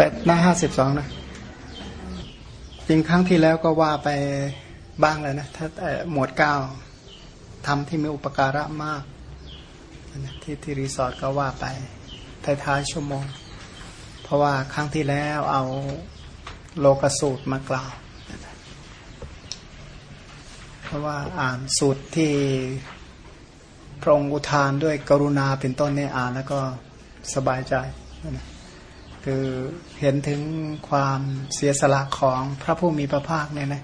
แปดหน้าห้าสิบสองนะ จริงครั้งที่แล้วก็ว่าไปบ้างเลยนะ ถ้าหมวดเก้าทำที่มีอุปการะมากที่ที่รีสอร์ทก็ว่าไปท้ายๆชั่วโมง เพราะว่าครั้งที่แล้วเอาโลกสูตรมากล่าว เพราะว่าอ่านสูตรที่พระองค์อุทานด้วยกรุณาเป็นต้นเนี่ยอ่านแล้วก็สบายใจนะ คือเห็นถึงความเสียสละของพระผู้มีพระภาคเนี่ยนะ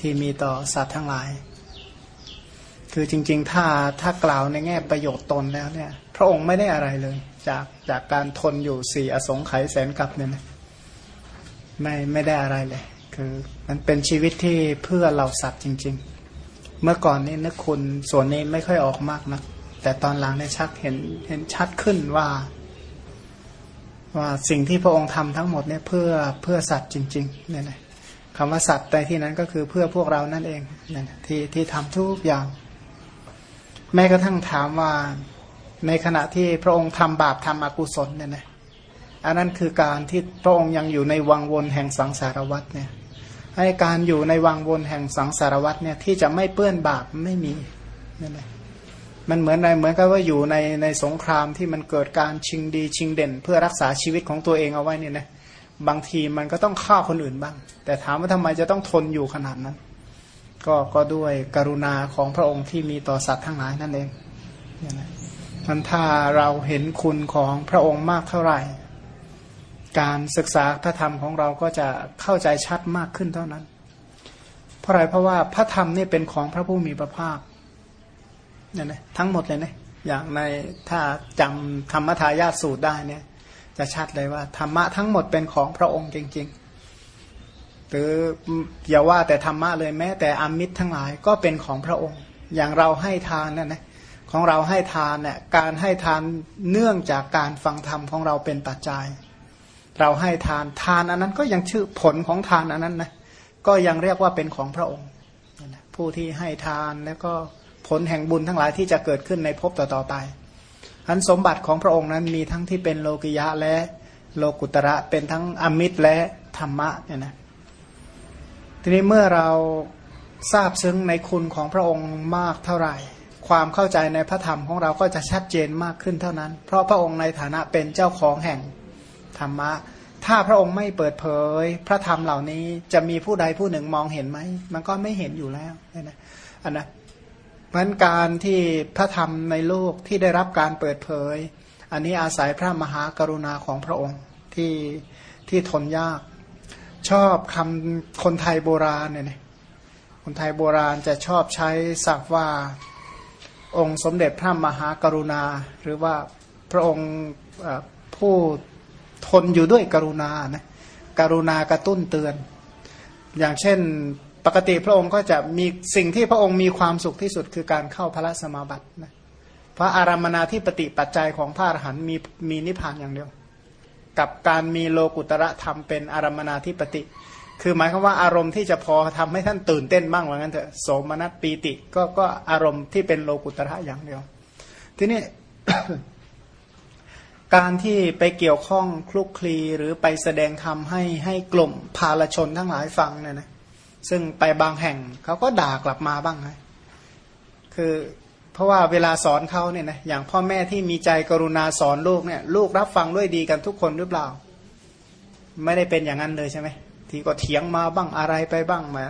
ที่มีต่อสัตว์ทั้งหลาย คือจริง ๆ ถ้าถ้ากล่าวในแง่ประโยชน์ตนแล้วเนี่ย พระองค์ไม่ได้อะไรเลย จากจากการทนอยู่สี่อสงไขยแสนกับเนี่ยนะไม่ไม่ได้อะไรเลย คือมันเป็นชีวิตที่เพื่อเราสัตว์จริง ๆ เมื่อก่อนนี้นึกคุณส่วนนี้ไม่ค่อยออกมากนะแต่ตอนหลังเนี่ยชักเห็นเห็นชัดขึ้นว่า ว่าสิ่งที่พระองค์ทำทั้งหมดเนี่ยเพื่อเพื่อสัตว์จริงๆเนี่ยนะคำว่าสัตว์ในที่นั้นก็คือเพื่อพวกเรานั่นเองเนี่ยที่ที่ทำทุกอย่าง แม้กระทั่งถามว่าในขณะที่พระองค์ทำบาปทำอกุศลเนี่ยนะอันนั้นคือการที่พระองค์ยังอยู่ในวังวนแห่งสังสารวัฏเนี่ยให้การอยู่ในวังวนแห่งสังสารวัฏเนี่ยที่จะไม่เปื้อนบาปไม่มีเนี่ยนะ มันเหมือนในเหมือนกับว่าอยู่ในในสงครามที่มันเกิดการชิงดีชิงเด่น เพื่อรักษาชีวิตของตัวเองเอาไว้เนี่ยนะบางทีมันก็ต้องฆ่าคนอื่นบ้าง แต่ถามว่าทำไมจะต้องทนอยู่ขนาดนั้น ก็ก็ด้วยกรุณาของพระองค์ที่มีต่อสัตว์ทั้งหลายนั่นเองเนี่ยนะมันถ้าเราเห็นคุณของพระองค์มากเท่าไหร่ การศึกษาพระธรรมของเราก็จะเข้าใจชัดมากขึ้นเท่านั้น เพราะอะไรเพราะว่าพระธรรมนี่เป็นของพระผู้มีพระภาค เนี่ยนะทั้งหมดเลยนะอย่างในถ้าจำธรรมทายาทสูตรได้เนี่ยจะชัดเลยว่าธรรมะทั้งหมดเป็นของพระองค์จริงๆหรืออย่าว่าแต่ธรรมะเลยแม้แต่อมิตรทั้งหลายก็เป็นของพระองค์ อย่างเราให้ทานนั่นนะของเราให้ทานเนี่ยการให้ทานเนื่องจากการฟังธรรมของเราเป็นปัจจัย เราให้ทานทานอันนั้นก็ยังชื่อผลของทานอันนั้นนะก็ยังเรียกว่าเป็นของพระองค์ ผู้ที่ให้ทานแล้วก็ ผลแห่งบุญทั้งหลายที่จะเกิดขึ้นในภพต่อๆไปอันสมบัติของพระองค์นั้นมีทั้งที่เป็นโลกิยะและโลกุตระเป็นทั้งอมิตรและธรรมะเนี่ยนะทีนี้เมื่อเราทราบซึ้งในคุณของพระองค์มากเท่าไหร่ ความเข้าใจในพระธรรมของเราก็จะชัดเจนมากขึ้นเท่านั้น เพราะพระองค์ในฐานะเป็นเจ้าของแห่งธรรมะ ถ้าพระองค์ไม่เปิดเผย พระธรรมเหล่านี้จะมีผู้ใดผู้หนึ่งมองเห็นไหม มันก็ไม่เห็นอยู่แล้วนะอันนะ เพราะการที่พระธรรมในโลกที่ได้รับการเปิดเผย อันนี้อาศัยพระมหากรุณาของพระองค์ที่ที่ทนยาก ชอบคำคนไทยโบราณเนี่ยคนไทยโบราณจะชอบใช้ศัพท์ว่าองค์สมเด็จพระมหากรุณา หรือว่าพระองค์ผู้ทนอยู่ด้วยกรุณานะกรุณากระตุ้นเตือน อย่างเช่น ปกติพระองค์ก็จะมีสิ่งที่พระองค์มีความสุขที่สุดคือการเข้าพระสมาบัตินะพระอารามนาที่ปฏิปัจจัยของพระอรหันต์มีมีนิพพานอย่างเดียว กับการมีโลกุตระธรรมเป็นอารามนาที่ปฏิ คือหมายความว่าอารมณ์ที่จะพอทำให้ท่านตื่นเต้นบ้างว่างั้นเถอะโสมนัสปีติก็ก็อารมณ์ที่เป็นโลกุตระอย่างเดียว ทีนี้การที่ไปเกี่ยวข้องคลุกคลีหรือไปแสดงธรรมให้ให้กลุ่มภาลชนทั้งหลายฟังเนี่ยนะ ซึ่งไปบางแห่งเขาก็ด่ากลับมาบ้างนะคือเพราะว่าเวลาสอนเขาเนี่ยนะอย่างพ่อแม่ที่มีใจกรุณาสอนลูกเนี่ย ลูกรับฟังด้วยดีกันทุกคนหรือเปล่า ไม่ได้เป็นอย่างนั้นเลยใช่ไหมทีก็เถียงมาบ้างอะไรไปบ้างมา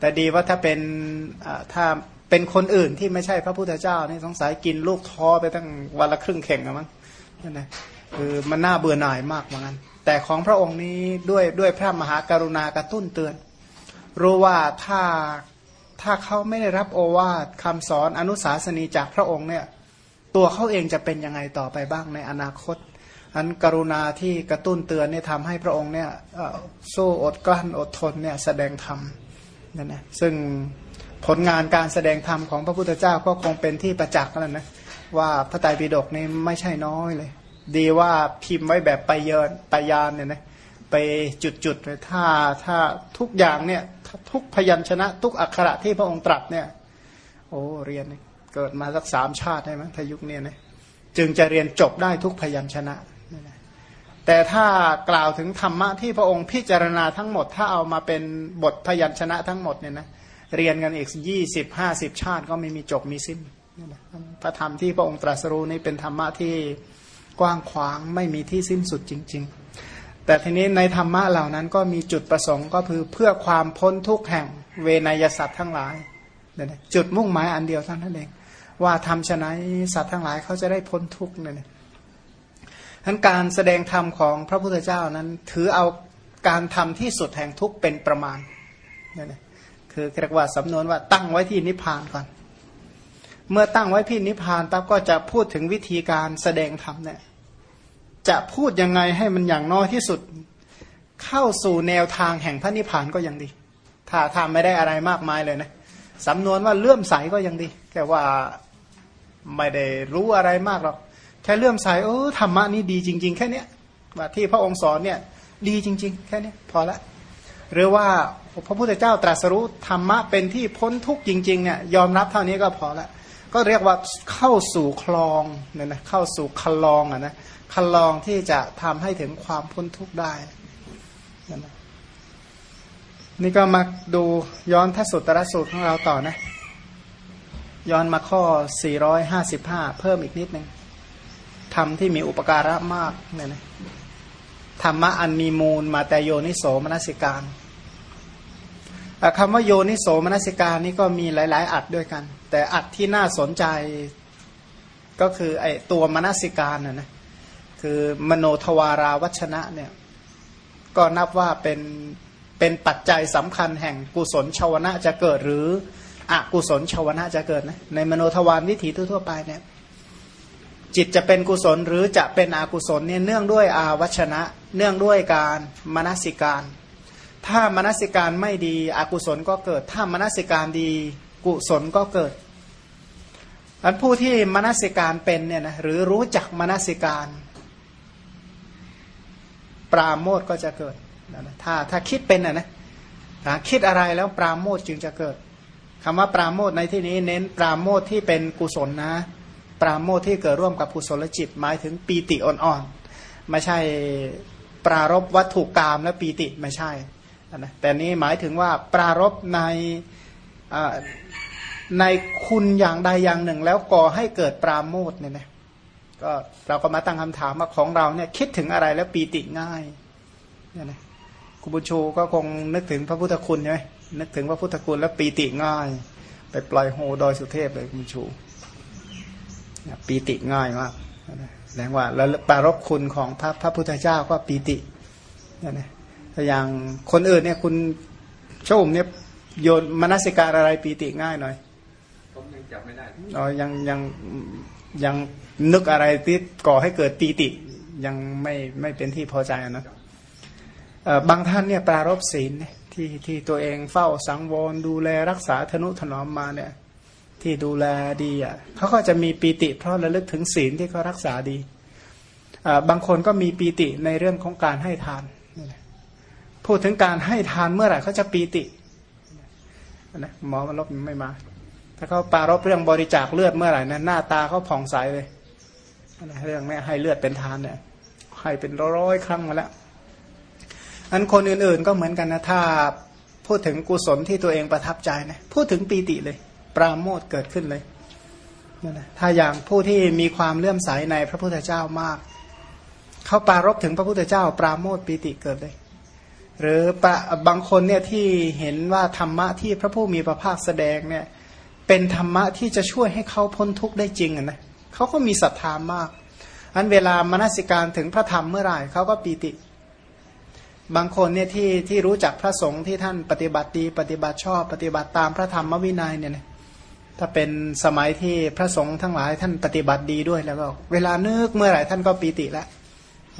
แต่ดีว่าถ้าเป็นถ้าเป็นคนอื่นที่ไม่ใช่พระพุทธเจ้านี่สงสัยกินลูกท้อไปตั้งวันละครึ่งเข่งอะมั้งนั่นนะคือมันน่าเบื่อหน่ายมากเหมือนกันแต่ของพระองค์นี้ด้วยด้วยพระมหากรุณากระตุ้นเตือน รู้ว่าถ้าถ้าเขาไม่ได้รับโอวาทคำสอนอนุสาสนีจากพระองค์เนี่ยตัวเขาเองจะเป็นยังไงต่อไปบ้างในอนาคตอันกรุณาที่กระตุ้นเตือนเนี่ยทำให้พระองค์เนี่ยสู้อดกลั้นอดทนเนี่ยแสดงธรรมนั่นนะซึ่งผลงานการแสดงธรรมของพระพุทธเจ้าก็คงเป็นที่ประจักษ์แล้วนะว่าพระไตรปิฎกนี่ไม่ใช่น้อยเลย ดีว่าพิมพ์ไว้แบบไปเยินไปยานเนี่ยนะไปจุดๆเลยถ้าถ้าทุกอย่างเนี่ย ทุกพยัญชนะ ทุกอักขระที่พระองค์ตรัสเนี่ยโอ้เรียนเกิดมาสักสามชาติได้ไหมทายุคเนี่ยนะจึงจะเรียนจบได้ทุกพยัญชนะ แต่ถ้ากล่าวถึงธรรมะที่พระองค์พิจารณาทั้งหมด ถ้าเอามาเป็นบทพยัญชนะทั้งหมดเนี่ยนะเรียนกันอีกยี่สิบห้าสิบชาติก็ไม่มีจบมีสิ้นพระธรรมที่พระองค์ตรัสรู้นี่เป็นธรรมะที่กว้างขวางไม่มีที่สิ้นสุดจริง ๆ แต่ทีนี้ในธรรมะเหล่านั้นก็มีจุดประสงค์ก็คือเพื่อความพ้นทุกข์แห่งเวนยสัตว์ทั้งหลายจุดมุ่งหมายอันเดียวเท่านั้นเอง ว่าทำชนะสัตว์ทั้งหลายเขาจะได้พ้นทุกข์เนี่ยทั้นการแสดงธรรมของพระพุทธเจ้านั้น ถือเอาการทำที่สุดแห่งทุกข์เป็นประมาณนี่คือเรียกว่าสำนวนว่าตั้งไว้ที่นิพพานก่อน เมื่อตั้งไว้ที่นิพพานปั๊บก็จะพูดถึงวิธีการแสดงธรรมเนี่ย จะพูดยังไงให้มันอย่างน้อยที่สุด เข้าสู่แนวทางแห่งพระนิพพานก็ยังดี ถ้าทำไม่ได้อะไรมากมายเลยนะสำนวนว่าเลื่อมใสก็ยังดี แค่ว่าไม่ได้รู้อะไรมากหรอกแค่เลื่อมใสเออธรรมะนี้ดีจริง ๆ แค่เนี้ยว่าที่พระองค์สอนเนี่ย ดีจริง ๆ แค่นี้พอละหรือว่าพระพุทธเจ้าตรัสรู้ธรรมะเป็นที่พ้นทุกข์จริงๆเนี่ยยอมรับเท่านี้ก็พอละ ก็เรียกว่าเข้าสู่คลองเนี่ยนะเข้าสู่คลองอะนะคลองที่จะทำให้ถึงความพ้นทุกข์ได้นะนี่ก็มาดูย้อนทสุตรสูตรของเราต่อนะ ย้อนมาข้อ 455 เพิ่มอีกนิดนึงธรรมที่มีอุปการะมากเนี่ยนะธรรมะอันมีมูลมาแต่โยนิโสมนสิการ คำว่าโยนิโสมนสิการนี่ก็มีหลาย ๆ อัดด้วยกัน แต่อัดที่น่าสนใจก็คือไอตัวมนสิการนะนะคือมโนทวาราวัชนะเนี่ยก็นับว่าเป็นเป็นปัจจัยสำคัญแห่งกุศลชาวนะจะเกิดหรืออกุศลชาวนะจะเกิดนะในมโนทวารวิถีทั่วๆไปเนี่ยจิตจะเป็นกุศลหรือจะเป็นอกุศลเนี่ยเนื่องด้วยอาวัชนะ เนื่องด้วยการมนสิการ ถ้ามนสิการไม่ดี อกุศลก็เกิด ถ้ามนสิการดีกุศลก็เกิดอันผู้ที่มนสิการเป็นเนี่ยนะหรือรู้จักมนสิการ ปราโมทก็จะเกิดถ้าถ้าคิดเป็นนะนะคิดอะไรแล้วปราโมทจึงจะเกิดคำว่าปราโมทในที่นี้เน้นปราโมทที่เป็นกุศลนะ ปราโมทที่เกิดร่วมกับกุศลจิต หมายถึงปีติอ่อนๆไม่ใช่ปรารบวัตถุกรรมและปีติไม่ใช่ นะแต่นี้หมายถึงว่าปรารบในในคุณอย่างใดอย่างหนึ่ง แล้วก่อให้เกิดปราโมทเนี่ยนะก็เราก็มาตั้งคำถามว่าของเราเนี่ยคิดถึงอะไรแล้วปีติง่ายเนี่ยนะคุณบุญชูก็คงนึกถึงพระพุทธคุณใช่ไหมนึกถึงพระพุทธคุณแล้วปีติง่าย ไปปล่อยโฮดอยสุเทพเลยคุณบุญชูปีติง่ายมากแสดงว่าแล้วปารบคุณของพระพระพุทธเจ้าก็ปีติเนะถ้า อย่างคนอื่นเนี่ยคุณโชมเนี่ยโยนมนสิการอะไรปีติง่ายหน่อยผมยังจับไม่ได้อ๋อยังยังยังนึกอะไรที่ก่อให้เกิดปีติ ยังไม่ไม่เป็นที่พอใจนะบางท่านเนี่ยปรารบศีลที่ที่ตัวเองเฝ้าสังวรดูแลรักษาธนุถนอมมาเนี่ย ที่ดูแลดีอะเขาก็จะมีปีติ เพราะระลึกถึงศีลที่เขารักษาดีบางคนก็มีปีติในเรื่องของการให้ทาน พูดถึงการให้ทานเมื่อไหร่เขาจะปีตินะหมอมันลบไม่มา ถ้าเขาปารบเรื่องบริจาคเลือดเมื่อไหร่นะหน้าตาเขาผ่องใสเลยเรื่องนี้ให้เลือดเป็นทานเนี่ยให้เป็นร้อยครั้งมาแล้ว อันคนอื่นๆก็เหมือนกันนะถ้าพูดถึงกุศลที่ตัวเองประทับใจนะพูดถึงปีติเลย ปราโมทเกิดขึ้นเลยถ้าอย่างผู้ที่มีความเลื่อมใสในพระพุทธเจ้า มากเขาปารบถึงพระพุทธเจ้า ปราโมทปีติเกิดเลย หรือบางคนเนี่ยที่เห็นว่าธรรมะที่พระผู้มีพระภาคแสดงเนี่ยเป็นธรรมะที่จะช่วยให้เขาพ้นทุกข์ได้จริงนะเขาก็มีศรัทธามาก อันเวลามนสิการถึงพระธรรมเมื่อไหร่เขาก็ปีติ บางคนเนี่ยที่ที่รู้จักพระสงฆ์ที่ท่านปฏิบัติดีปฏิบัติชอบ ปฏิบัติตามพระธรรมวินัยเนี่ยถ้าเป็นสมัยที่พระสงฆ์ทั้งหลายท่านปฏิบัติดีด้วยแล้วก็ เวลานึกเมื่อไหร่ท่านก็ปีติแล้ว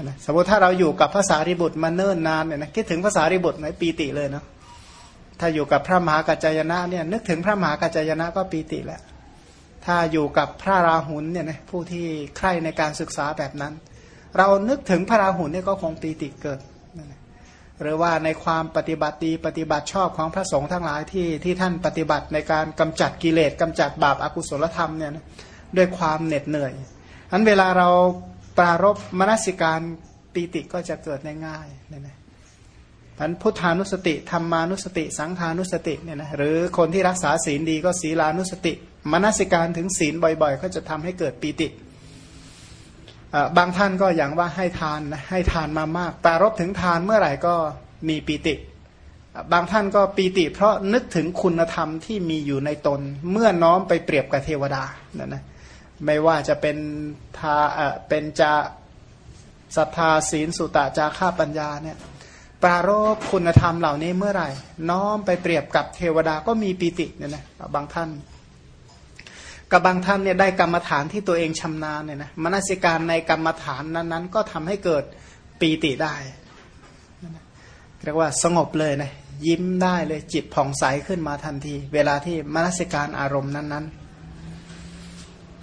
นะสมมติถ้าเราอยู่กับภาษาริบุตรมาเนิ่นนานเนี่ยนะคิดถึงภาษาริบุตรไหนปีติเลยเนาะถ้าอยู่กับพระมหากัจจายนะเนี่ยนึกถึงพระมหากัจจายนะก็ปีติแล้วถ้าอยู่กับพระราหุลเนี่ยนะผู้ที่ใคร่ในการศึกษาแบบนั้น เรานึกถึงพระราหุลเนี่ยก็คงปีติเกิดหรือว่าในความปฏิบัติดีปฏิบัติชอบของพระสงฆ์ทั้งหลายที่ที่ท่านปฏิบัติในการกำจัดกิเลสกำจัดบาปอากุศลธรรมเนี่ยด้วยความเหน็ดเหนื่อยอันเวลาเรา ปรารบมนสิการปีติก็จะเกิดได้ง่ายเนี่ยนะพันพุทธานุสติธรรมานุสติ สังขานุสติเนี่ยนะหรือคนที่รักษาศีลดีก็ศีลานุสติ มนสิการถึงศีลบ่อยๆ ก็จะทำให้เกิดปีติบางท่านก็อย่างว่าให้ทานนะให้ทานมามากปรารบถึงทานเมื่อไหร่ก็มีปีติ บางท่านก็ปีติ เพราะนึกถึงคุณธรรมที่มีอยู่ในตน เมื่อน้อมไปเปรียบกับเทวดานะนะ ไม่ว่าจะเป็นทาเอ่อเป็นจาศรัทธาศีลสุตะจาค่าปัญญาเนี่ยปรารบคุณธรรมเหล่านี้เมื่อไหร่ น้อมไปเปรียบกับเทวดาก็มีปีติเนี่ยนะบางท่านกับบางท่านเนี่ยได้กรรมฐานที่ตัวเองชำนาญเนี่ยนะมนสิการในกรรมฐานนั้นๆ ก็ทำให้เกิดปีติได้เรียกว่าสงบเลยนะยิ้มได้เลยจิตผ่องใสขึ้นมาทันที เวลาที่มนสิการอารมณ์นั้น ๆ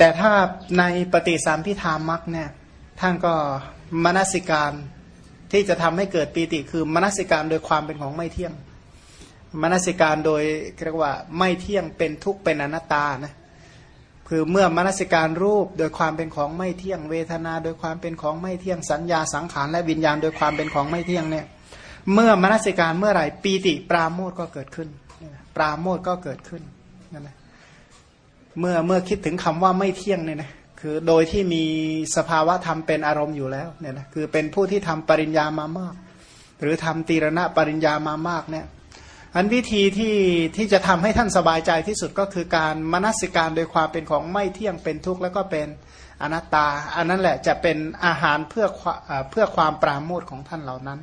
แต่ถ้าในปฏิสามพิธามักเนี่ยท่านก็มนสิการที่จะทำให้เกิดปีติคือมนสิการโดยความเป็นของไม่เที่ยง มนสิการโดยเรียกว่าไม่เที่ยงเป็นทุกข์เป็นอนัตตานะคือเมื่อมนสิการรูปโดยความเป็นของไม่เที่ยง เวทนาโดยความเป็นของไม่เที่ยงสัญญาสังขารและวิญญาณโดยความเป็นของไม่เที่ยงเนี่ยเมื่อมนสิการเมื่อไหร่ปีติปราโมทก็เกิดขึ้น ปราโมทก็เกิดขึ้นนั่นแหละ เมื่อเมื่อคิดถึงคำว่าไม่เที่ยงเนี่ยนะคือโดยที่มีสภาวะธรรมเป็นอารมณ์อยู่แล้วเนี่ยนะคือเป็นผู้ที่ทำปริญญามามาก หรือทำตีรณะปริญญามามากเนี่ยอันวิธีที่ที่จะทำให้ท่านสบายใจที่สุดก็คือการมนสิการโดยความเป็นของไม่เที่ยงเป็นทุกข์แล้วก็เป็นอนัตตา อันนั้นแหละจะเป็นอาหารเพื่อเพื่อความปราโมทของท่านเหล่านั้น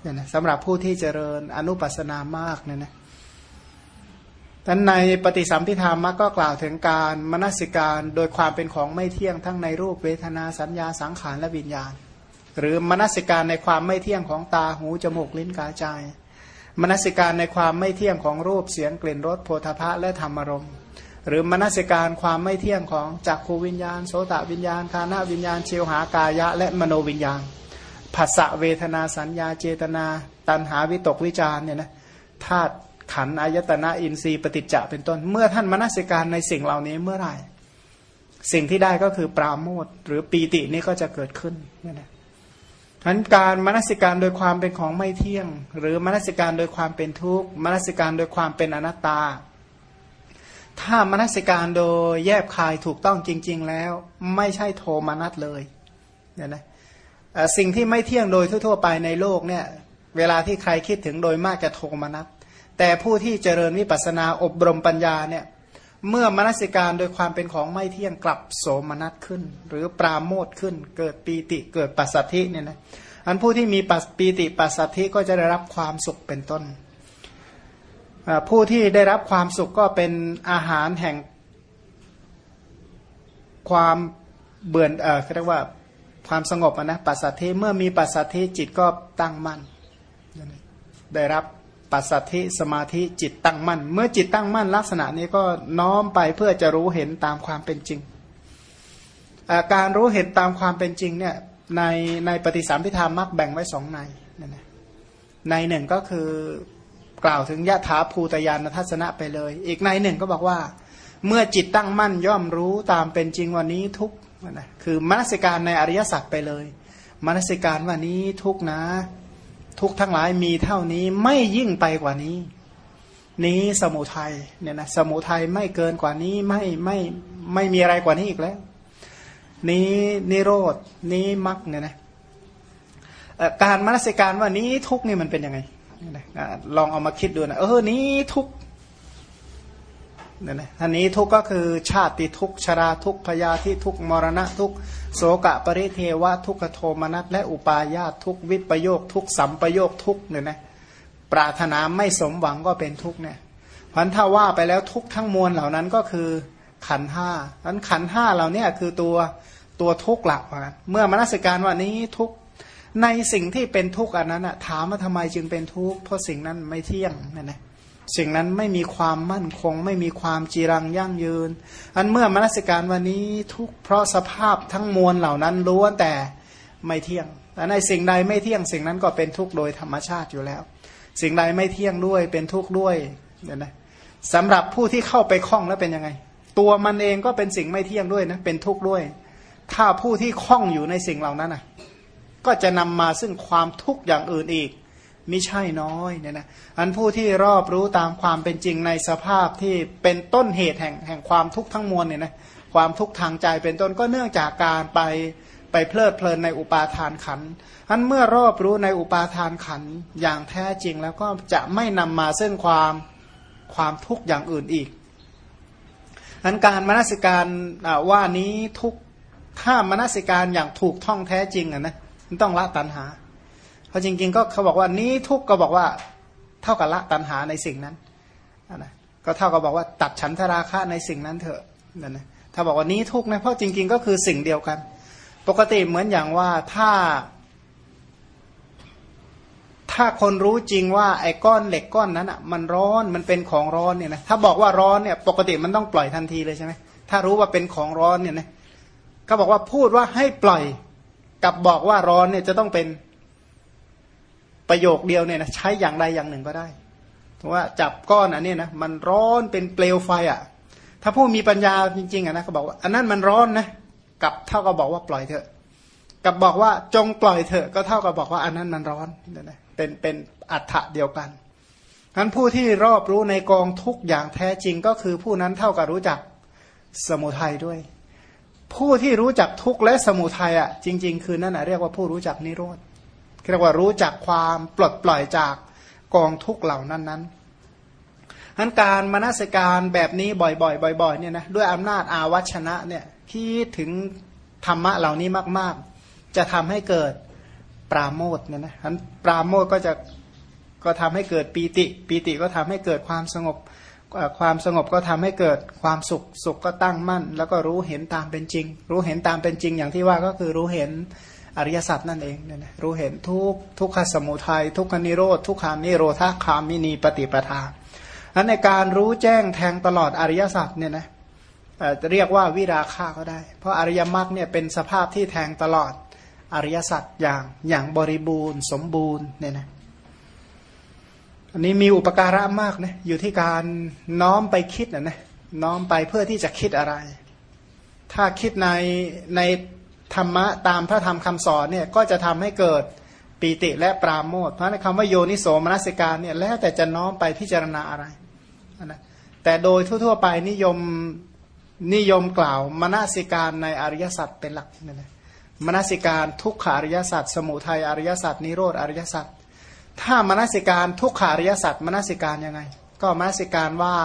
เนี่ยนะสำหรับผู้ที่เจริญอนุปัสนามากเนี่ยนะ ท่านในปฏิสัมพิธามักก็กล่าวถึงการมนสิการโดยความเป็นของไม่เที่ยงทั้งในรูปเวทนาสัญญาสังขารและวิญญาณ หรือมนสิการในความไม่เที่ยงของตาหูจมูกลิ้นกายใจมนสิการในความไม่เที่ยงของรูปเสียงกลิ่นรสโพธภะและธรรมารมณ์ หรือมนสิการความไม่เที่ยงของจักขูวิญญาณโสตวิญญาณคานาวิญญาณเชียวหากายะ และมโนวิญญาณผัสสะเวทนาสัญญาเจตนา ตันหาวิตกวิจารเนี่ยนะธาตุ ขันอายตนะอินทรีย์ปฏิจจะเป็นต้น เมื่อท่านมนสิการในสิ่งเหล่านี้เมื่อไหร่สิ่งที่ได้ก็คือปราโมทหรือปีตินี่ก็จะเกิดขึ้นนี่นะนั้นการมนสิการโดยความเป็นของไม่เที่ยง หรือมนสิการโดยความเป็นทุกข์มนสิการโดยความเป็นอนัตตา ถ้ามนสิการโดยแยบคายถูกต้องจริง ๆ แล้ว ไม่ใช่โทมนัสเลยเนี่ยนะสิ่งที่ไม่เที่ยงโดยทั่วๆไปในโลกเนี่ย เวลาที่ใครคิดถึงโดยมากจะโทมนัส แต่ผู้ที่เจริญวิปัสนาอบรมปัญญาเนี่ยเมื่อมนสิการโดยความเป็นของไม่เที่ยงกลับโสมนัสขึ้น หรือปราโมทขึ้น เกิดปีติเกิดปัสสัทธิเนี่ยนะอันผู้ที่มีปัสปีติปัสสัทธิก็จะได้รับความสุขเป็นต้น ผู้ที่ได้รับความสุขก็เป็นอาหารแห่งความเบื่อเออเรียกว่าความสงบนะปัสสัทธิเมื่อมีปัสสัทธิจิตก็ตั้งมั่นได้รับ ปัสสัทธิสมาธิจิตตั้งมั่น เมื่อจิตตั้งมั่นลักษณะนี้ก็น้อมไปเพื่อจะรู้เห็นตามความเป็นจริง การรู้เห็นตามความเป็นจริงเนี่ยในในปฏิสัมพิธามักแบ่งไว้สองในในหนึ่งก็คือกล่าวถึงยะถาภูตยานทัศนะไปเลย อีกในหนึ่งก็บอกว่า เมื่อจิตตั้งมั่นย่อมรู้ตามเป็นจริงวันนี้ทุกนะคือมนสิการในอริยสัจไปเลยมนสิการวันนี้ทุกนะ ทุกทั้งหลายมีเท่านี้ไม่ยิ่งไปกว่านี้ นี้สมุทัยเนี่ยนะสมุทัยไม่เกินกว่านี้ไม่ไม่ไม่มีอะไรกว่านี้อีกแล้ว นี้นิโรดนี้มรรคเนี่ยนะการมนสิการว่านี้ทุกนี่มันเป็นยังไงลองเอามาคิดดูนะเออนี้ทุก นี่ยนะท่านี้ทุกก็คือชาติทุกชราทุกพยาธิทุกมรณะทุกโสกะปริเทวะทุกขโทมนัสและอุปาญาตทุกวิปโยคทุกสัมปโยคทุกเนี่ยนะปรารถนาไม่สมหวังก็เป็นทุกเนี่ยพันถ้าว่าไปแล้วทุกทั้งมวลเหล่านั้นก็คือขันห้านั้นขันห้าเหล่านี้คือตัวตัวทุกหลักเมื่อมนสการว่านี้ทุกในสิ่งที่เป็นทุกข์อันนั้นถามว่าทำไมจึงเป็นทุกข์เพราะสิ่งนั้นไม่เที่ยงนั่นนะ สิ่งนั้นไม่มีความมั่นคง ไม่มีความจีรังยั่งยืน อันเมื่อมนสิการวันนี้ทุกเพราะสภาพทั้งมวลเหล่านั้นล้วนแต่ไม่เที่ยงแต่ในสิ่งใดไม่เที่ยงสิ่งนั้นก็เป็นทุกข์โดยธรรมชาติอยู่แล้ว สิ่งใดไม่เที่ยงด้วยเป็นทุกข์ด้วยเนี่ยนะสำหรับผู้ที่เข้าไปคล้องแล้วเป็นยังไง ตัวมันเองก็เป็นสิ่งไม่เที่ยงด้วยนะเป็นทุกข์ด้วย ถ้าผู้ที่คล้องอยู่ในสิ่งเหล่านั้นอะก็จะนำมาซึ่งความทุกข์อย่างอื่นอีก มิใช่น้อยเนี่ยนะอันผู้ที่รอบรู้ตามความเป็นจริงในสภาพที่เป็นต้นเหตุแห่งแห่งความทุกข์ทั้งมวลเนี่ยนะความทุกข์ทางใจเป็นต้นก็เนื่องจากการไปไปเพลิดเพลินในอุปาทานขันอันเมื่อรอบรู้ในอุปาทานขันอย่างแท้จริงแล้วก็จะไม่นำมาซึ่งความความทุกข์อย่างอื่นอีกอันการมนสิการว่านี้ทุกถ้ามนสิการอย่างถูกท่องแท้จริงอะนะมันต้องละตัณหา เพราะจริง ๆ ก็เขาบอกว่านี้ทุกก็บอกว่าเท่ากับละตัณหาในสิ่งนั้นนะก็เท่ากับบอกว่าตัดฉันทราคะในสิ่งนั้นเถอะนั่นนะถ้าบอกว่านี้ทุกนะเพราะจริง ๆ ก็คือสิ่งเดียวกัน ปกติเหมือนอย่างว่าถ้า ถ้าคนรู้จริงว่าไอ้ก้อนเหล็กก้อนนั้นอะ มันร้อนมันเป็นของร้อนเนี่ยนะถ้าบอกว่าร้อนเนี่ย ปกติมันต้องปล่อยทันทีเลยใช่ไหมถ้ารู้ว่าเป็นของร้อนเนี่ยนะเขาบอกว่าพูดว่าให้ปล่อยกับบอกว่าร้อนเนี่ยจะต้องเป็น ประโยคเดียวเนี่ยนะใช้อย่างใดอย่างหนึ่งก็ได้ถือว่าจับก้อนอันนี้นะมันร้อนเป็นเปลวไฟอะ่ะ ถ้าผู้มีปัญญาจริงๆอะนะเขาบอกว่าอันนั้นมันร้อนนะกับเท่ากับบอกว่าปล่อยเถอะ กับบอกว่าจงปล่อยเถอะก็เท่ากับบอกว่าอันนั้นมันร้อนนั่นแหละเป็นเป็นอัฏฐะเดียวกันนั้นผู้ที่รอบรู้ในกองทุกอย่างแท้จริงก็คือผู้นั้นเท่ากับรู้จักสมุทัยด้วย ผู้ที่รู้จักทุกข์และสมุทัยอะจริง ๆ คือนั่นนะเรียกว่าผู้รู้จักนิโรธ เรียกว่ารู้จักความปลดปล่อยจากกองทุกเหล่านั้นนั้นนั้นการมนสการแบบนี้บ่อยๆบ่อยๆเนี่ยนะด้วยอำนาจอาวัชนะเนี่ยคิดถึงธรรมะเหล่านี้มาก ๆ จะทำให้เกิดปราโมทเนี่ยนะนั้นปราโมทก็จะก็ทำให้เกิดปีติ ปีติก็ทำให้เกิดความสงบ ความสงบก็ทำให้เกิดความสุข สุขก็ตั้งมั่น แล้วก็รู้เห็นตามเป็นจริง รู้เห็นตามเป็นจริงอย่างที่ว่าก็คือรู้เห็น อริยสัจนั่นเองเนี่ยนะรู้เห็นทุกทุกขสมุทัยทุกขนิโรธทุกขานิโรธาคามินีปฏิปทานั้นในการรู้แจ้งแทงตลอดอริยสัจเนี่ยนะจะเรียกว่าวิราคาก็ได้ เพราะอริยมรรคเนี่ยเป็นสภาพที่แทงตลอดอริยสัจอย่างอย่างบริบูรณ์ สมบูรณ์เนี่ยนะอันนี้มีอุปการะมากนะอยู่ที่การน้อมไปคิดนะนะน้อมไปเพื่อที่จะคิดอะไร ถ้าคิดในใน ธรรมะตามพระธรรมคำสอนเนี่ยก็จะทำให้เกิดปีติและปราโมทเพราะในคำว่าโยนิโสมนสิการเนี่ยแล้วแต่จะน้อมไปพิจารณาอะไรนะแต่โดยทั่ว ๆ ไปนิยมนิยมกล่าวมนสิการในอริยสัจเป็นหลักนะนะมนสิการทุกขาริยสัจสมุทัยอริยสัจนิโรธอริยสัจถ้ามนสิการทุกขาริยสัจมนสิการยังไง ก็มนสิการว่า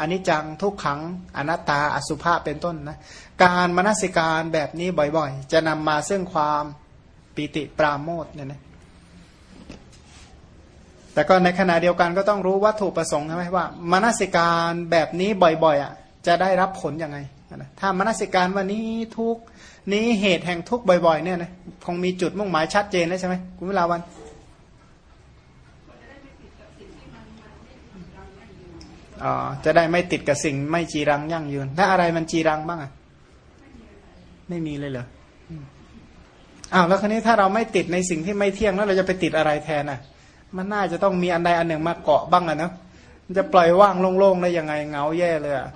อนิจจังทุกขังอนัตตาอสุภะเป็นต้นนะการมนสิการแบบนี้บ่อยๆ จะนำมาซึ่งความปิติปราโมทเนี่ยนะแต่ก็ในขณะเดียวกันก็ต้องรู้วัตถุประสงค์ใช่ไหมว่ามนสิการแบบนี้บ่อยๆอะจะได้รับผลยังไงนะถ้ามนสิการวันนี้ทุกนี้เหตุแห่งทุกบ่อยๆเนี่ยนะคงมีจุดมุ่งหมายชัดเจนแล้วใช่ไหมคุณเวลาวัน อ๋อจะได้ไม่ติดกับสิ่งไม่จีรังยั่งยืน ถ้าอะไรมันจีรังบ้างอะไม่มีเลยเหรออ้าวแล้วครนี้ถ้าเราไม่ติดในสิ่งที่ไม่เที่ยงแล้วเราจะไปติดอะไรแทนอะ มันน่าจะต้องมีอันใดอันหนึ่งมาเกาะบ้างอะเนาะมันจะปล่อยว่างโล่งๆได้ยังไงเงาแย่เลยอะ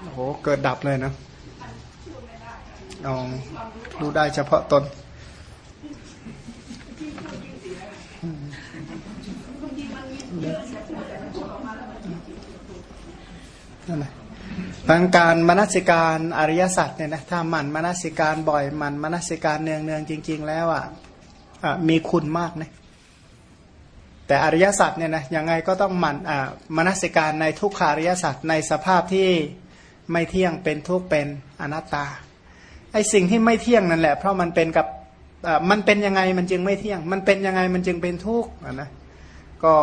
โอ้โหเกิดดับเลยนะอ๋อดูได้เฉพาะตน นั่นแหละทางการมนสิการอริยสัจเนี่ยนะถ้ามันมนสิการบ่อยมันมนสิการเนืองเนืองจริง ๆ แล้วอะมีคุณมากนะแต่อริยสัจเนี่ยนะยังไงก็ต้องมันอ่ามนสิการในทุกขาริยสัจในสภาพที่ไม่เที่ยงเป็นทุกเป็นอนัตตาไอสิ่งที่ไม่เที่ยงนั่นแหละ เพราะมันเป็นกับมันเป็นยังไงมันจึงไม่เที่ยง มันเป็นยังไงมันจึงเป็นทุกข์นะก็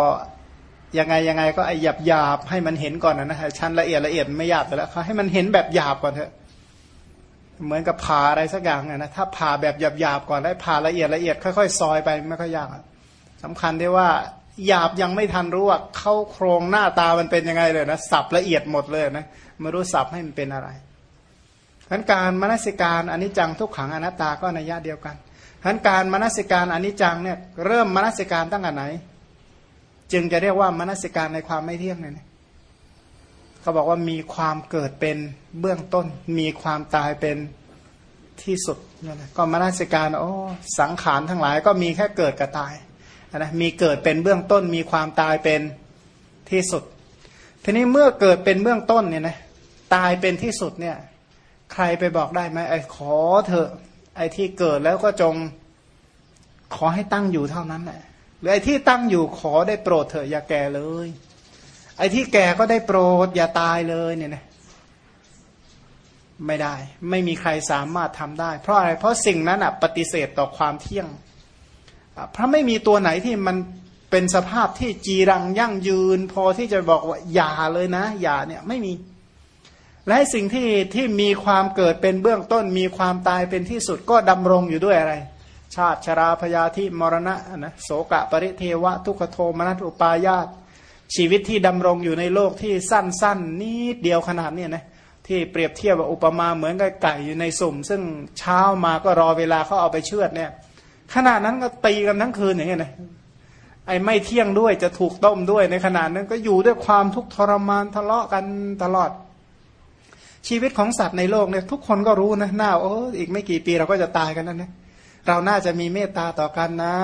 ยังไงยังไงก็ไอหยาบหยาบให้มันเห็นก่อนนะนะชั้นละเอียดละเอียดไม่หยาบแล้วให้มันเห็นแบบหยาบก่อนเถอะเหมือนกับผ่าอะไรสักอย่างนะถ้าผ่าแบบหยาบหยาบก่อนแล้วผ่าละเอียดละเอียดค่อยๆซอยไปไม่ค่อยยากสำคัญที่ว่าหยาบยังไม่ทันรู้ว่าเข้าโครงหน้าตามันเป็นยังไงเลยนะสับละเอียดหมดเลยนะไม่รู้สับให้มันเป็นอะไรทั้นการมนสิการอนิจจังทุกขังอนัตตาก็ในยะเดียวกันทั้นการมนสิการอนิจจังเนี่ยเริ่มมนสิการตั้งแต่ไหน จึงจะเรียกว่ามนสิการในความไม่เที่ยงเนี่ยก็บอกว่ามีความเกิดเป็นเบื้องต้น มีความตายเป็นที่สุดเนี่ยนะก็มาราชการโอ้สังขารทั้งหลายก็มีแค่เกิดกับตายนะมีเกิดเป็นเบื้องต้น มีความตายเป็นที่สุด ทีนี้เมื่อเกิดเป็นเบื้องต้นเนี่ยนะตายเป็นที่สุดเนี่ย ใครไปบอกได้ไหมไอ้ขอเถอะไอ้ที่เกิดแล้วก็จงขอให้ตั้งอยู่เท่านั้นแหละ รือไอ้ที่ตั้งอยู่ขอได้โปรดเถอะอย่าแก่เลย ไอ้ที่แก่ก็ได้โปรด อย่าตายเลยเนี่ยนะไม่ได้ ไม่มีใครสามารถทำได้ เพราะอะไรเพราะสิ่งนั้นอะ ปฏิเสธต่อความเที่ยงเพราะไม่มีตัวไหนที่มันเป็นสภาพที่จีรังยั่งยืน พอที่จะบอกว่าอย่าเลยนะ อย่าเนี่ยไม่มี และสิ่งที่ที่มีความเกิดเป็นเบื้องต้น มีความตายเป็นที่สุดก็ดำรงอยู่ด้วยอะไร ชาติชราพยาธิมรณะนะโสกะปริเทวะ ทุกขโทมนัสอุปายาตชีวิตที่ดำรงอยู่ในโลกที่สั้นๆนิดเดียวขนาดนี้นะที่เปรียบเทียบว่าอุปมาเหมือนกับไก่อยู่ในสุ่ม ซึ่งเช้ามาก็รอเวลาเขาเอาไปเชือดเนี่ยขนาดนั้นก็ตีกันทั้งคืนอย่างเงี้ยนะไอ้ไม่เที่ยงด้วยจะถูกต้มด้วยในขนาดนั้นก็อยู่ด้วยความทุกข์ทรมานทะเลาะกันตลอด ชีวิตของสัตว์ในโลกเนี่ยทุกคนก็รู้นะหน้าโอ้อีกไม่กี่ปีเราก็จะตายกันนั่นนะ เราน่าจะมีเมตตาต่อกันนะ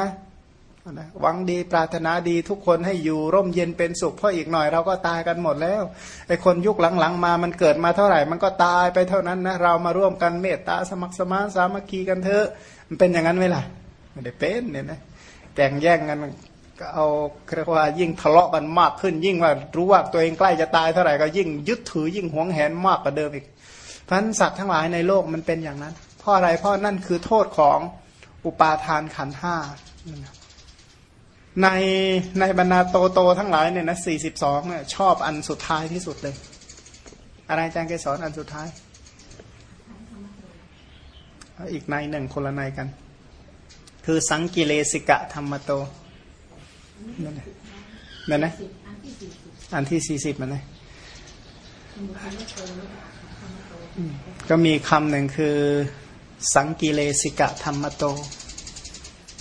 หวังดีปรารถนาดีทุกคนให้อยู่ร่มเย็นเป็นสุขเพราะอีกหน่อยเราก็ตายกันหมดแล้วไอ้คนยุคหลังๆ มามันเกิดมาเท่าไหร่ มันก็ตายไปเท่านั้นนะเรามาร่วมกันเมตตาสมัครสมานสามัคคีกันเถอะมันเป็นอย่างนั้นไหมล่ะไม่ได้เป็นเนี่ยนะแต่งแย่งกันก็เอาเรียกว่ายิ่งทะเลาะกันมากขึ้น ยิ่งว่ารู้ว่าตัวเองใกล้จะตายเท่าไหร่ก็ยิ่งยึดถือยิ่งหวงแหนมากกว่าเดิมอีกเพราะฉะนั้นสัตว์ทั้งหลายในโลกมันเป็นอย่างนั้นเพราะอะไรเพราะนั่นคือโทษของ อุปาทานขันห้าในในบรรดาโตโตทั้งหลายเนี่ยนะสี่สิบสองเนี่ยชอบอันสุดท้ายที่สุดเลย อะไรอาจารย์เกสอนอันสุดท้าย อีกในหนึ่งคนละในกัน คือสังกิเลสิกะธรรมโตนั่นนะนั่นนะอันที่สี่สิบมันนะก็มีคำหนึ่งคือ สังกิเลสิกะธรรมโต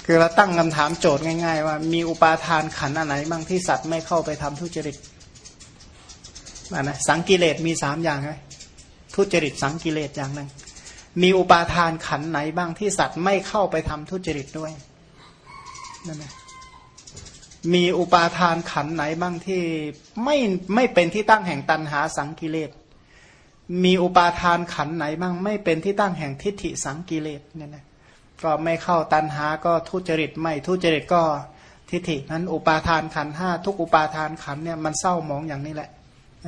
คือเราตั้งคำถามโจทย์ง่าย ๆ ว่ามีอุปาทานขันอันไหนบ้างที่สัตว์ไม่เข้าไปทำทุจริตนะนะสังกิเลสมีสามอย่างไงทุจริตสังกิเลสอย่างหนึ่งมีอุปาทานขันไหนบ้างที่สัตว์ไม่เข้าไปทำทุจริตด้วยนั่นแหละมีอุปาทานขันไหนบ้างที่ไม่ไม่เป็นที่ตั้งแห่งตันหาสังกิเลส มีอุปาทานขันไหนบ้างไม่เป็นที่ตั้งแห่งทิฏฐิสังกิเลสเนี่ยนะก็ไม่เข้าตันหาก็ทุจริตไม่ทุจริตก็ทิฏฐินั้นอุปาทานขันห้าทุกอุปาทานขันเนี่ยมันเศร้ามองอย่างนี้แหละ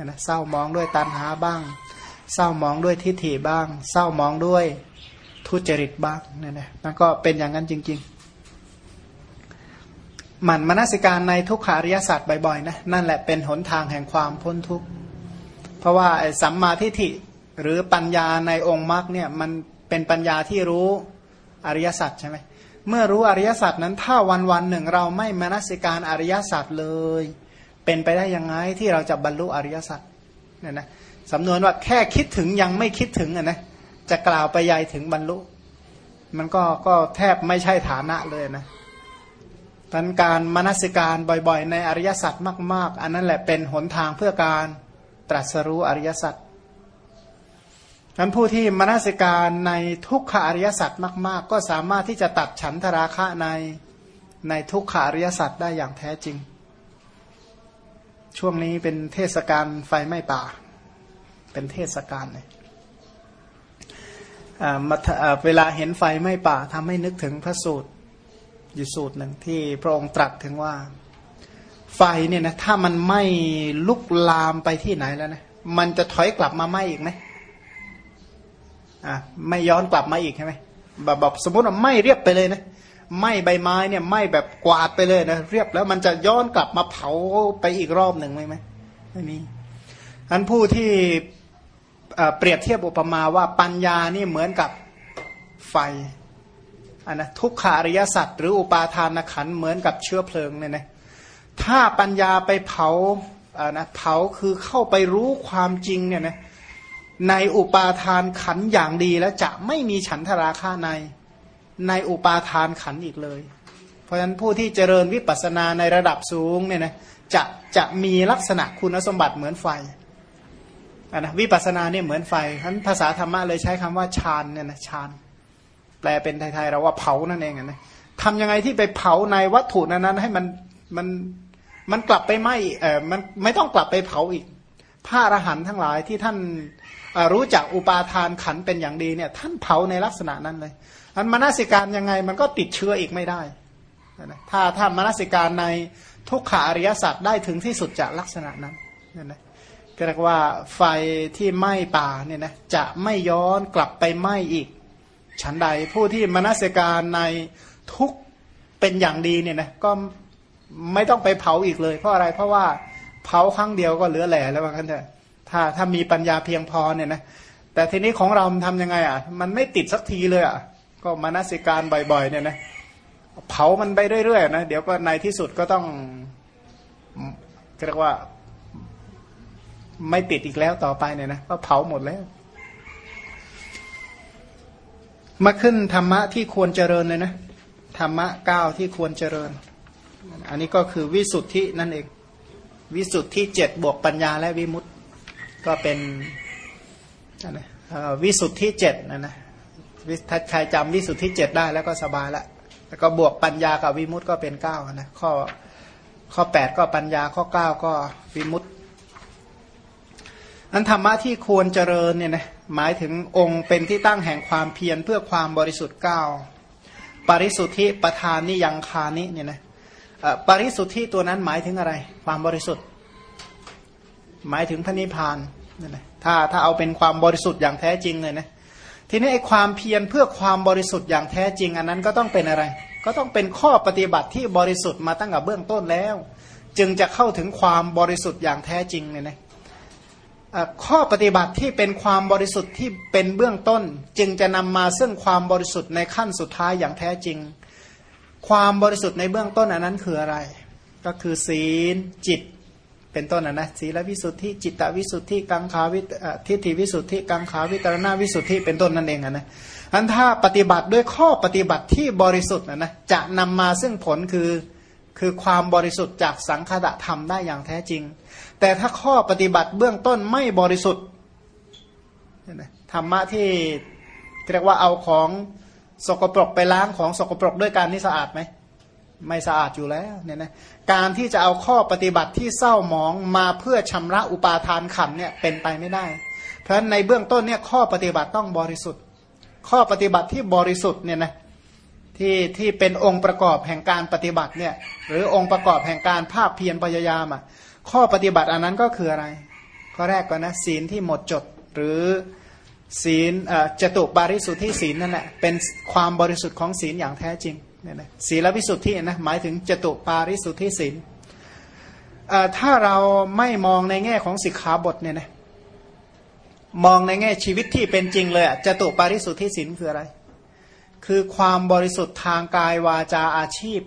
นะเศร้ามองด้วยตันหาบ้าง เศร้ามองด้วยทิฏฐิบ้าง เศร้ามองด้วยทุจริตบ้างเนี่ยนะมันก็เป็นอย่างนั้นจริง ๆ หมั่นมนสิการในทุกขาริยศาสตร์บ่อยๆนะนั่นแหละเป็นหนทางแห่งความพ้นทุกข์ เพราะว่าสัมมาทิฏฐิหรือปัญญาในองค์มรรคเนี่ยมันเป็นปัญญาที่รู้อริยสัจใช่ไหมเมื่อรู้อริยสัจนั้นถ้าวันวันหนึ่งเราไม่มนสิการอริยสัจเลย เป็นไปได้ยังไงที่เราจะบรรลุอริยสัจเนี่ยนะสำนวนว่าแค่คิดถึงยังไม่คิดถึงอะนะจะกล่าวไปยัยถึงบรรลุ มันก็ก็แทบไม่ใช่ฐานะเลยนะทันการมนสิการบ่อยๆ ในอริยสัจมาก ๆ อันนั้นแหละเป็นหนทางเพื่อการ รัสรู้อริยสัจนั้นผู้ที่มนสิการในทุกขอริยสัจมาก ๆ ก็สามารถที่จะตัดฉันทราคะในในทุกขอริยสัจได้อย่างแท้จริง ช่วงนี้เป็นเทศกาลไฟไหม้ป่า เป็นเทศกาลเลยเวลาเห็นไฟไหม้ป่าทำให้นึกถึงพระสูตรอยู่สูตรหนึ่งที่พระองค์ตรัสถึงว่า ไฟเนี่ยนะถ้ามันไหม้ลุกลามไปที่ไหนแล้วนะมันจะถอยกลับมาไหม้อีกไหมอะไม่ย้อนกลับมาอีกใช่ไหมแบบสมมติว่าไหม่เรียบไปเลยนะไหม่ใบไม้เนี่ยไหม่แบบกวาดไปเลยนะเรียบแล้วมันจะย้อนกลับมาเผาไปอีกรอบหนึ่งไหมไหมไม่มีอันผู้ที่เปรียบเทียบอุปมาว่าปัญญานี่เหมือนกับไฟอันนะทุกขาริยสัตว์หรืออุปาทานขันเหมือนกับเชื้อเพลิงเนี่ยนะ ถ้าปัญญาไปเผาอ่านะเผาคือเข้าไปรู้ความจริงเนี่ยนะในอุปาทานขันอย่างดีแล้วจะไม่มีฉันทราคาใน ในอุปาทานขันอีกเลย เพราะฉะนั้นผู้ที่เจริญวิปัสสนาในระดับสูงเนี่ยนะจะจะมีลักษณะคุณสมบัติเหมือนไฟอะนะวิปัสสนาเนี่ยเหมือนไฟฉะนั้นภาษาธรรมะเลยใช้คำว่าฌานเนี่ยนะฌานแปลเป็นไทยๆเราว่าเผานั่นเองนะทำยังไงที่ไปเผาในวัตถุนั้นๆให้มันมัน มันกลับไปไหมเออมันไม่ต้องกลับไปเผาอีกพระอรหันต์ทั้งหลายที่ท่านรู้จักอุปาทานขันเป็นอย่างดีเนี่ย ท่านเผาในลักษณะนั้นเลยอันมนสิการยังไงมันก็ติดเชื้ออีกไม่ได้ถ้าถ้ามนสิการในทุกขาอริยสัจได้ถึงที่สุดจากลักษณะนั้นนี่นะก็เรียกว่าไฟที่ไหม้ป่าเนี่ยนะจะไม่ย้อนกลับไปไหม้อีก ฉันใดผู้ที่มนสิการในทุกเป็นอย่างดีเนี่ยนะก็ ไม่ต้องไปเผาอีกเลย เพราะอะไรเพราะว่าเผาครั้งเดียวก็เหลือแหล่แล้วว่ากันเถอะถ้าถ้ามีปัญญาเพียงพอเนี่ยนะแต่ทีนี้ของเราทำยังไงอะ มันไม่ติดสักทีเลยอะ ก็มานสิการบ่อยๆ เนี่ยนะเผามันไปเรื่อยๆนะเดี๋ยวก็ในที่สุดก็ต้องเรียกว่า ไม่ติดอีกแล้วต่อไปเนี่ยนะก็เผาหมดแล้ว มาขึ้นธรรมะที่ควรเจริญเลยนะธรรมะเก้าที่ควรเจริญ อันนี้ก็คือวิสุทธินั่นเอง วิสุทธิเจ็ดบวกปัญญาและวิมุตติก็เป็นวิสุทธิเจ็ดนะนะถ้าใครจำวิสุทธิเจ็ดได้แล้วก็สบายละแล้วก็บวกปัญญากับวิมุตต์ก็เป็นเก้านะข้อข้อแปดก็ปัญญาข้อเก้าก็วิมุตต์นั้นธรรมะที่ควรเจริญเนี่ยนะหมายถึงองค์เป็นที่ตั้งแห่งความเพียรเพื่อความบริสุทธิ์เก้าปริสุทธิประธานนิยังคานิเนี่ยนะ ปริสุทธิตัวนั้นหมายถึงอะไร ความบริสุทธิ์ หมายถึงพระนิพพานนี่นแหละถ้าถ้าเอาเป็นความบริสุทธิ์อย่างแท้จริงเลยนะทีนี้ไอ้ความเพียรเพื่อความบริสุทธิ์อย่างแท้จริง อันนั้นก็ต้องเป็นอะไร ก็ต้องเป็นข้อปฏิบัติที่บริสุทธิ์มาตั้งแต่เบื้องต้นแล้ว จึงจะเข้าถึงความบริสุทธิ์อย่างแท้จริงเนี่ยนะข้อปฏิบัติที่เป็นความบริสุทธิ์ที่เป็นเบื้องต้น จึงจะนำมาซึ่งความบริสุทธิ์ในขั้นสุดท้ายอย่างแท้จริง ความบริสุทธิ์ในเบื้องต้นอันนั้นคืออะไร ก็คือศีลจิตเป็นต้นนะนะศีลวิสุทธิจิตตวิสุทธิกังขาวิทิฏฐิวิสุทธิกังขาวิตรณวิสุทธิเป็นต้นนั่นเองนะอันถ้าปฏิบัติด้วยข้อปฏิบัติที่บริสุทธิ์นะนะจะนำมาซึ่งผลคือคือความบริสุทธิ์จากสังคตธรรมได้อย่างแท้จริง แต่ถ้าข้อปฏิบัติเบื้องต้นไม่บริสุทธิ์ธรรมะที่เรียกว่าเอาของ สกปรกไปล้างของสกปรกด้วยการนี่สะอาดไหมไม่สะอาดอยู่แล้วเนี่ยนะการที่จะเอาข้อปฏิบัติที่เศร้าหมองมาเพื่อชำระอุปาทานขันเนี่ยเป็นไปไม่ได้ เพราะฉะนั้นในเบื้องต้นเนี่ยข้อปฏิบัติต้องบริสุทธิ์ ข้อปฏิบัติที่บริสุทธิ์เนี่ยนะที่ที่เป็นองค์ประกอบแห่งการปฏิบัติเนี่ยหรือองค์ประกอบแห่งการภาคเพียรพยายามอะข้อปฏิบัติอันนั้นก็คืออะไร ข้อแรกก่อนนะศีลที่หมดจดหรือ ศีลจตุปาริสุทธิศีลนั่นแหละเป็นความบริสุทธิ์ของศีลอย่างแท้จริงเนี่ยนะศีลวิสุทธินะหมายถึงจตุปาริสุทธิศีลถ้าเราไม่มองในแง่ของสิกขาบทเนี่ยนะมองในแง่ชีวิตที่เป็นจริงเลยอะจตุปาริสุทธิศีลคืออะไร คือความบริสุทธิ์ทางกายวาจาอาชีพ